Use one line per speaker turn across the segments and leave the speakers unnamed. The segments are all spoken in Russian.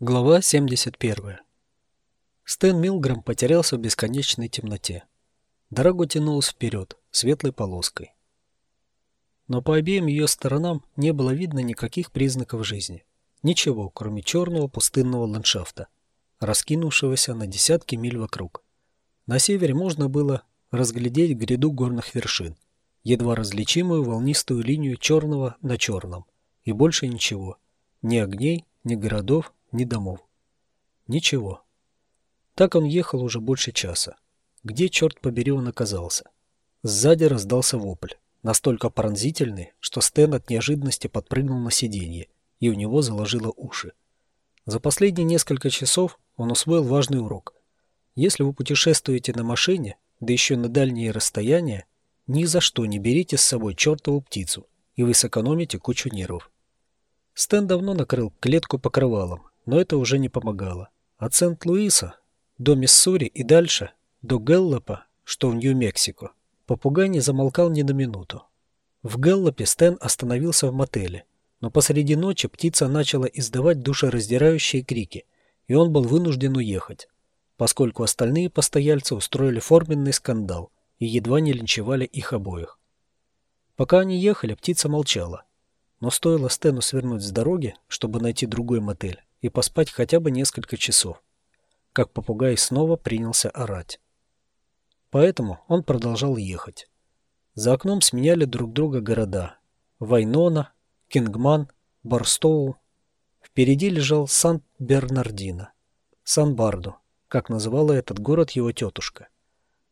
Глава 71. Стэн Милграм потерялся в бесконечной темноте. Дорога тянулась вперед, светлой полоской. Но по обеим ее сторонам не было видно никаких признаков жизни. Ничего, кроме черного пустынного ландшафта, раскинувшегося на десятки миль вокруг. На севере можно было разглядеть гряду горных вершин, едва различимую волнистую линию черного на черном, и больше ничего. Ни огней, ни городов, ни домов. Ничего. Так он ехал уже больше часа. Где, черт побери, он оказался? Сзади раздался вопль, настолько пронзительный, что Стэн от неожиданности подпрыгнул на сиденье, и у него заложило уши. За последние несколько часов он усвоил важный урок. Если вы путешествуете на машине, да еще на дальние расстояния, ни за что не берите с собой чертову птицу, и вы сэкономите кучу нервов. Стэн давно накрыл клетку покрывалом, но это уже не помогало. От Сент-Луиса до Миссури и дальше, до Гэллопа, что в Нью-Мексико, попугай не замолкал ни на минуту. В Гэллопе Стэн остановился в мотеле, но посреди ночи птица начала издавать душераздирающие крики, и он был вынужден уехать, поскольку остальные постояльцы устроили форменный скандал и едва не линчевали их обоих. Пока они ехали, птица молчала, но стоило Стэну свернуть с дороги, чтобы найти другой мотель, и поспать хотя бы несколько часов, как попугай снова принялся орать. Поэтому он продолжал ехать. За окном сменяли друг друга города. Вайнона, Кингман, Барстоу. Впереди лежал Сан-Бернардино. Сан-Бардо, как называла этот город его тетушка.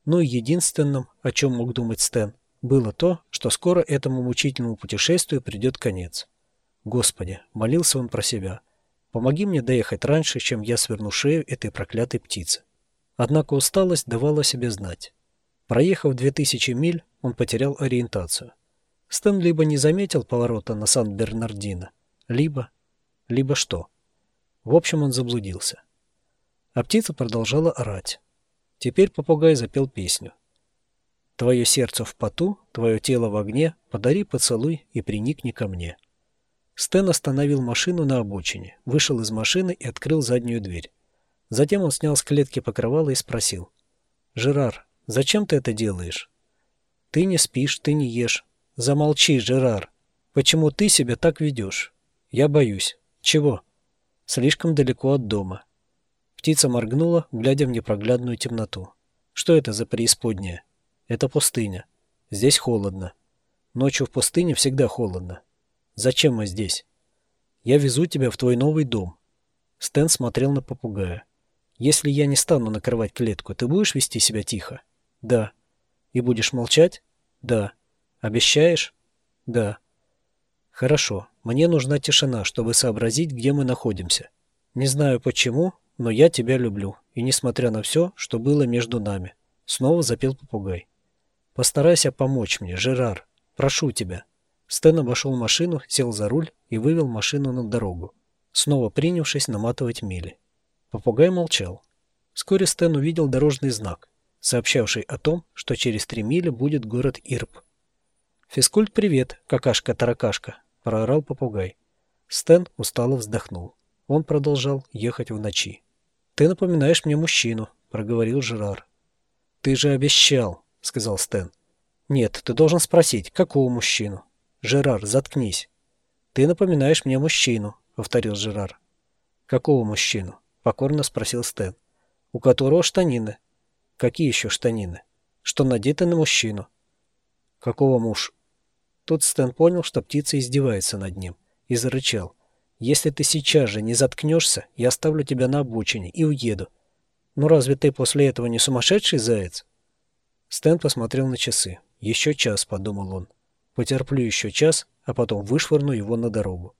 И единственным, о чем мог думать Стэн, было то, что скоро этому мучительному путешествию придет конец. Господи, молился он про себя. Помоги мне доехать раньше, чем я сверну шею этой проклятой птицы. Однако усталость давала себе знать. Проехав 2000 миль, он потерял ориентацию. Стэн либо не заметил поворота на Сан-Бернардино, либо... либо что. В общем, он заблудился. А птица продолжала орать. Теперь попугай запел песню. «Твое сердце в поту, твое тело в огне, подари поцелуй и приникни ко мне». Стэн остановил машину на обочине, вышел из машины и открыл заднюю дверь. Затем он снял с клетки покрывало и спросил. «Жерар, зачем ты это делаешь?» «Ты не спишь, ты не ешь. Замолчи, Жерар. Почему ты себя так ведешь?» «Я боюсь. Чего?» «Слишком далеко от дома». Птица моргнула, глядя в непроглядную темноту. «Что это за преисподняя?» «Это пустыня. Здесь холодно. Ночью в пустыне всегда холодно. Зачем мы здесь? Я везу тебя в твой новый дом. Стэн смотрел на попугая. Если я не стану накрывать клетку, ты будешь вести себя тихо? Да. И будешь молчать? Да. Обещаешь? Да. Хорошо. Мне нужна тишина, чтобы сообразить, где мы находимся. Не знаю почему, но я тебя люблю. И несмотря на все, что было между нами. Снова запел попугай. Постарайся помочь мне, Жерар. Прошу тебя. Стэн обошел машину, сел за руль и вывел машину на дорогу, снова принявшись наматывать мили. Попугай молчал. Вскоре Стэн увидел дорожный знак, сообщавший о том, что через три мили будет город Ирб. «Физкульт, привет, какашка-таракашка!» – проорал попугай. Стэн устало вздохнул. Он продолжал ехать в ночи. «Ты напоминаешь мне мужчину», – проговорил Жерар. «Ты же обещал», – сказал Стэн. «Нет, ты должен спросить, какого мужчину?» «Жерар, заткнись!» «Ты напоминаешь мне мужчину», — повторил Жерар. «Какого мужчину?» — покорно спросил Стэн. «У которого штанины». «Какие еще штанины?» «Что надеты на мужчину». «Какого муж?» Тут Стэн понял, что птица издевается над ним, и зарычал. «Если ты сейчас же не заткнешься, я оставлю тебя на обочине и уеду. Ну разве ты после этого не сумасшедший заяц?» Стэн посмотрел на часы. «Еще час», — подумал он. Потерплю еще час, а потом вышвырну его на дорогу.